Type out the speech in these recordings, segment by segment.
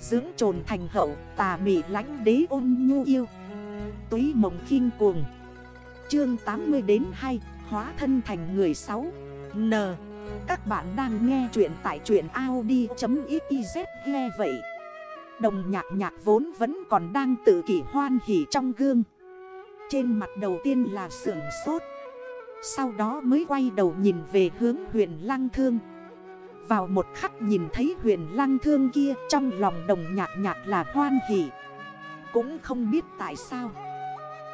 Dưỡng trồn thành hậu, tà mị lánh đế ôn nhu yêu. Túy mộng khinh cuồng. Chương 80 đến 2 Hóa thân thành người 6 N. Các bạn đang nghe chuyện tại chuyện Audi.xyz nghe vậy. Đồng nhạc nhạc vốn vẫn còn đang tự kỷ hoan hỉ trong gương. Trên mặt đầu tiên là sưởng sốt. Sau đó mới quay đầu nhìn về hướng huyền lăng thương. Vào một khắc nhìn thấy huyền lăng thương kia Trong lòng đồng nhạc nhạc là hoan hỉ Cũng không biết tại sao.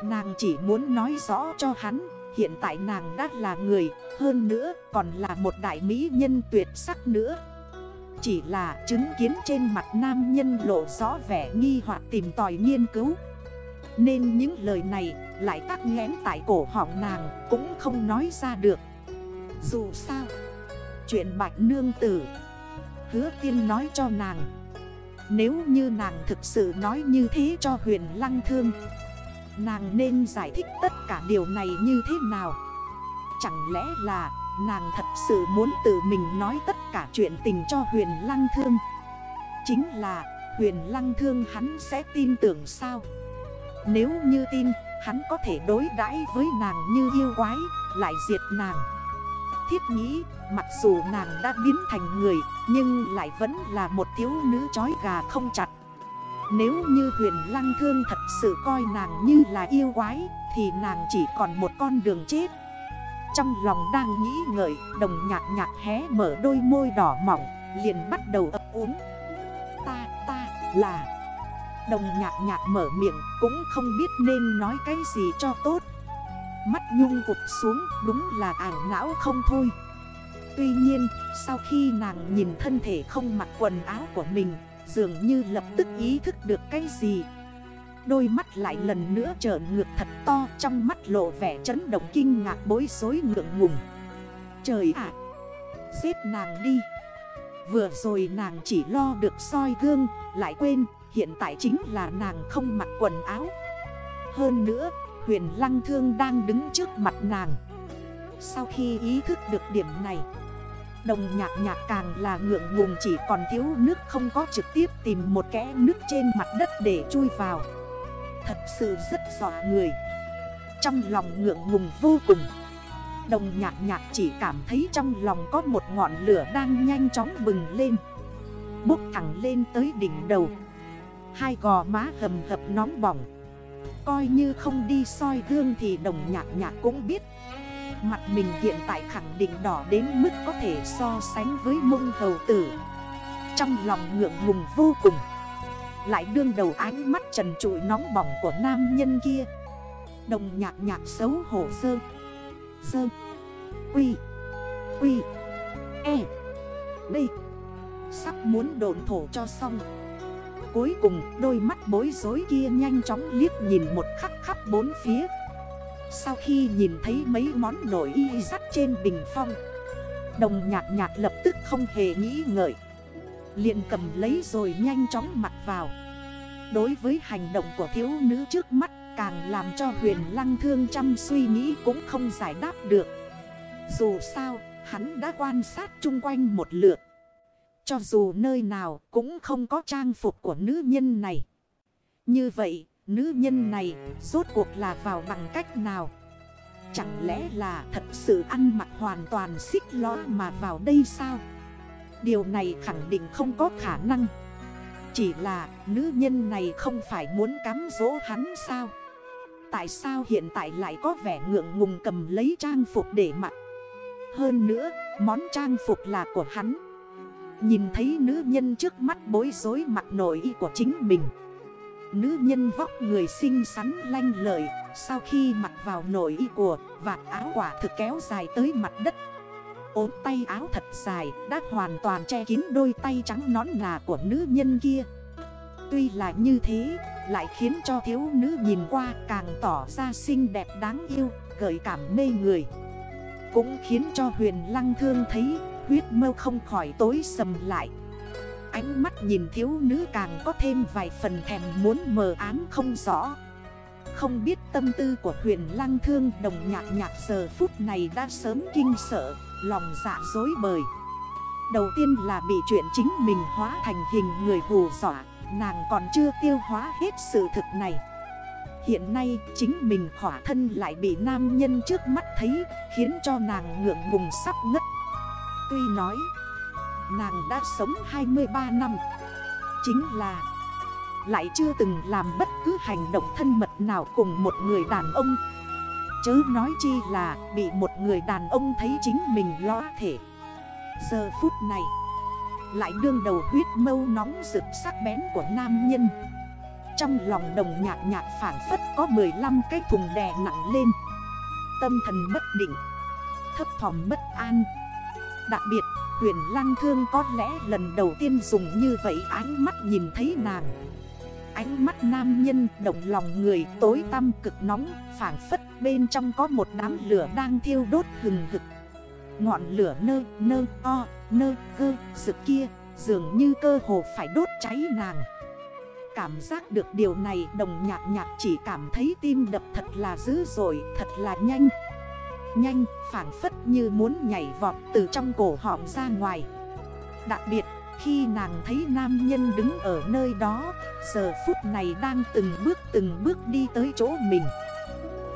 Nàng chỉ muốn nói rõ cho hắn, Hiện tại nàng đã là người, Hơn nữa còn là một đại mỹ nhân tuyệt sắc nữa. Chỉ là chứng kiến trên mặt nam nhân lộ rõ vẻ nghi hoặc tìm tòi nghiên cứu. Nên những lời này lại tắc nghẽn tại cổ họng nàng, Cũng không nói ra được. Dù sao Chuyện bạch nương tử. Hứa tiên nói cho nàng, Nếu như nàng thực sự nói như thế cho huyền lăng thương, Nàng nên giải thích tất cả điều này như thế nào? Chẳng lẽ là nàng thật sự muốn tự mình nói tất cả chuyện tình cho huyền lăng thương? Chính là huyền lăng thương hắn sẽ tin tưởng sao? Nếu như tin, hắn có thể đối đãi với nàng như yêu quái, Lại diệt nàng. Thiết nghĩ, mặc dù nàng đã biến thành người, Nhưng lại vẫn là một thiếu nữ chói gà không chặt. Nếu như huyền lăng thương thật sự coi nàng như là yêu quái, Thì nàng chỉ còn một con đường chết. Trong lòng đang nghĩ ngợi, Đồng nhạc nhạc hé mở đôi môi đỏ mỏng, Liền bắt đầu ấp uống. Ta ta, là. Đồng nhạc nhạc mở miệng, Cũng không biết nên nói cái gì cho tốt. Mắt nhung cụp xuống, Đúng là ảo não không thôi. Tuy nhiên, sau khi nàng nhìn thân thể không mặc quần áo của mình, Dường như lập tức ý thức được cái gì. Đôi mắt lại lần nữa trở ngược thật to, Trong mắt lộ vẻ chấn động kinh ngạc bối rối ngượng ngùng. Trời ạ! Giết nàng đi! Vừa rồi nàng chỉ lo được soi gương, Lại quên, hiện tại chính là nàng không mặc quần áo. Hơn nữa huyền lăng thương đang đứng trước mặt nàng. Sau khi ý thức được điểm này, Đồng nhạc nhạc càng là ngượng ngùng chỉ còn thiếu nước không có trực tiếp tìm một kẽ nước trên mặt đất để chui vào. Thật sự rất dọa người. Trong lòng ngượng ngùng vô cùng, Đồng nhạc nhạc chỉ cảm thấy trong lòng có một ngọn lửa đang nhanh chóng bừng lên. Bốc thẳng lên tới đỉnh đầu, Hai gò má hầm hập nóng bỏng. Coi như không đi soi gương thì đồng nhạc nhạc cũng biết. Mặt mình hiện tại khẳng định đỏ đến mức có thể so sánh với mông hầu tử. Trong lòng ngượng ngùng vô cùng. Lại đương đầu ánh mắt trần trụi nóng bỏng của nam nhân kia. Đồng nhạc nhạc xấu hổ sơ Sơ Quy. Quy. E. B Sắp muốn đồn thổ cho xong. Cuối cùng, đôi mắt bối rối kia nhanh chóng liếc nhìn một khắc khắp bốn phía. Sau khi nhìn thấy mấy món nổi y sắt trên bình phong, Đồng nhạc nhạc lập tức không hề nghĩ ngợi. Liền cầm lấy rồi nhanh chóng mặc vào. Đối với hành động của thiếu nữ trước mắt, Càng làm cho huyền lăng thương chăm suy nghĩ cũng không giải đáp được. Dù sao, hắn đã quan sát chung quanh một lượt. Cho dù nơi nào cũng không có trang phục của nữ nhân này. Như vậy, Nữ nhân này rốt cuộc là vào bằng cách nào? Chẳng lẽ là thật sự ăn mặc hoàn toàn xích lõi mà vào đây sao? Điều này khẳng định không có khả năng. Chỉ là nữ nhân này không phải muốn cắm dỗ hắn sao? Tại sao hiện tại lại có vẻ ngượng ngùng cầm lấy trang phục để mặc? Hơn nữa, món trang phục là của hắn. Nhìn thấy nữ nhân trước mắt bối rối mặt nổi y của chính mình. Nữ nhân vóc người xinh xắn lanh lợi, Sau khi mặc vào nội y của Vạt áo quả thực kéo dài tới mặt đất. Ốm tay áo thật dài, Đã hoàn toàn che kín đôi tay trắng nón nà của nữ nhân kia. Tuy là như thế, Lại khiến cho thiếu nữ nhìn qua Càng tỏ ra xinh đẹp đáng yêu, Gợi cảm mê người. Cũng khiến cho huyền lăng thương thấy Huyết mơ không khỏi tối sầm lại. Ánh mắt nhìn thiếu nữ càng có thêm vài phần thèm muốn mờ ám không rõ. Không biết tâm tư của huyền lăng thương đồng nhạc nhạc giờ phút này đã sớm kinh sợ, Lòng dạ dối bời. Đầu tiên là bị chuyện chính mình hóa thành hình người hù dọa, Nàng còn chưa tiêu hóa hết sự thực này. Hiện nay chính mình khỏa thân lại bị nam nhân trước mắt thấy, Khiến cho nàng ngượng ngùng sắp ngất Tuy nói, Nàng đã sống 23 năm, Chính là Lại chưa từng làm bất cứ hành động thân mật nào cùng một người đàn ông. Chớ nói chi là bị một người đàn ông thấy chính mình lo thể. Giờ phút này, Lại đương đầu huyết mâu nóng rực sắc bén của nam nhân. Trong lòng đồng nhạc nhạc phản phất có 15 cái thùng đè nặng lên. Tâm thần bất định, Thấp thỏm bất an. Đặc biệt huyền lăng thương có lẽ lần đầu tiên dùng như vậy ánh mắt nhìn thấy nàng. Ánh mắt nam nhân động lòng người tối tăm cực nóng Phản phất bên trong có một đám lửa đang thiêu đốt hừng hực. Ngọn lửa nơ nơ o nơ cơ sự kia Dường như cơ hồ phải đốt cháy nàng. Cảm giác được điều này đồng nhạc nhạc chỉ cảm thấy tim đập thật là dữ dội, thật là nhanh. Nhanh, phản phất như muốn nhảy vọt từ trong cổ họng ra ngoài. Đặc biệt, khi nàng thấy nam nhân đứng ở nơi đó Giờ phút này đang từng bước từng bước đi tới chỗ mình.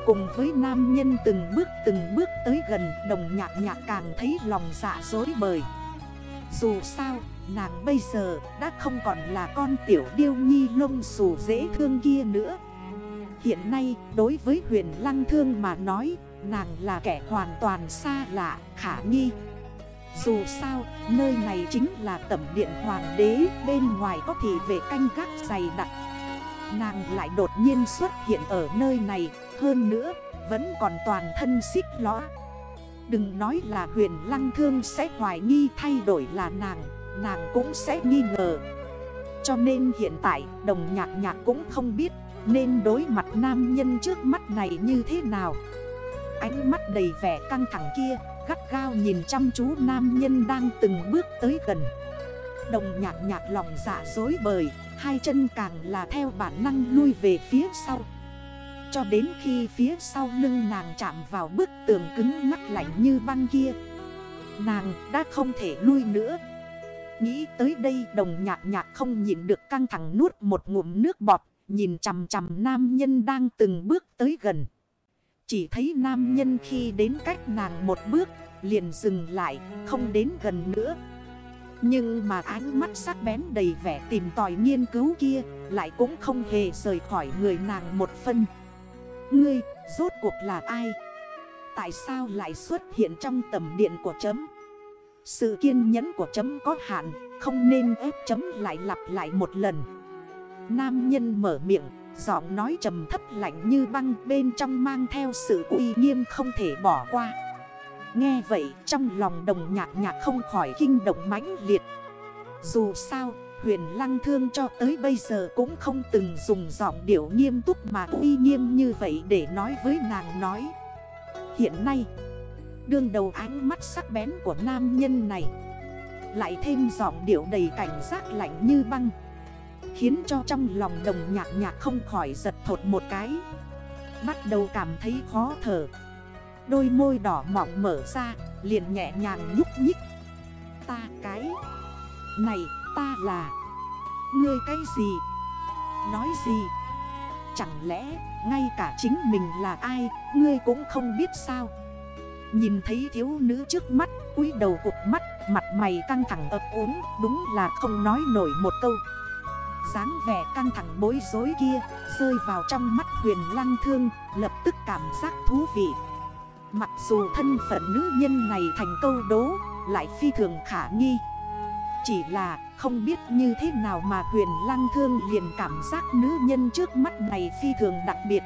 Cùng với nam nhân từng bước từng bước tới gần Đồng nhạc nhạc càng thấy lòng dạ dối bời. Dù sao, nàng bây giờ đã không còn là con tiểu điêu nhi lông xù dễ thương kia nữa. Hiện nay, đối với huyền lăng thương mà nói Nàng là kẻ hoàn toàn xa lạ, khả nghi. Dù sao, nơi này chính là tẩm điện hoàng đế Bên ngoài có thị vệ canh gác dày đặc. Nàng lại đột nhiên xuất hiện ở nơi này Hơn nữa, vẫn còn toàn thân xích lõa Đừng nói là huyền lăng thương sẽ hoài nghi thay đổi là nàng Nàng cũng sẽ nghi ngờ. Cho nên hiện tại đồng nhạc nhạc cũng không biết Nên đối mặt nam nhân trước mắt này như thế nào. Ánh mắt đầy vẻ căng thẳng kia, Gắt gao nhìn chăm chú nam nhân đang từng bước tới gần. Đồng nhạc nhạc lòng dạ dối bời, Hai chân càng là theo bản năng lui về phía sau. Cho đến khi phía sau lưng nàng chạm vào bức tường cứng ngắt lạnh như băng kia, Nàng đã không thể lui nữa. Nghĩ tới đây, đồng nhạc nhạc không nhịn được căng thẳng nuốt một ngụm nước bọt, Nhìn chằm chằm nam nhân đang từng bước tới gần chỉ thấy nam nhân khi đến cách nàng một bước, liền dừng lại, không đến gần nữa. Nhưng mà ánh mắt sắc bén đầy vẻ tìm tòi nghiên cứu kia, Lại cũng không hề rời khỏi người nàng một phân. Ngươi, rốt cuộc là ai? Tại sao lại xuất hiện trong tầm điện của chấm? Sự kiên nhẫn của chấm có hạn, Không nên ép chấm lại lặp lại một lần. Nam nhân mở miệng Giọng nói trầm thấp lạnh như băng, bên trong mang theo sự uy nghiêm không thể bỏ qua. Nghe vậy, trong lòng đồng nhạc nhạc không khỏi kinh động mãnh liệt. Dù sao, huyền lăng thương cho tới bây giờ cũng không từng dùng giọng điệu nghiêm túc mà uy nghiêm như vậy để nói với nàng nói. Hiện nay, đương đầu ánh mắt sắc bén của nam nhân này Lại thêm giọng điệu đầy cảnh giác lạnh như băng. Khiến cho trong lòng đồng nhạc nhạc không khỏi giật thột một cái. Bắt đầu cảm thấy khó thở. Đôi môi đỏ mọng mở ra, Liền nhẹ nhàng nhúc nhích. Ta cái. Này, ta là. Ngươi cái gì? Nói gì? Chẳng lẽ, ngay cả chính mình là ai, Ngươi cũng không biết sao? Nhìn thấy thiếu nữ trước mắt, cúi đầu cục mắt, Mặt mày căng thẳng ập ốm, Đúng là không nói nổi một câu dáng vẻ căng thẳng bối rối kia, Rơi vào trong mắt huyền lăng thương, Lập tức cảm giác thú vị. Mặc dù thân phận nữ nhân này thành câu đố, Lại phi thường khả nghi. Chỉ là không biết như thế nào mà huyền lăng thương liền cảm giác nữ nhân trước mắt này phi thường đặc biệt.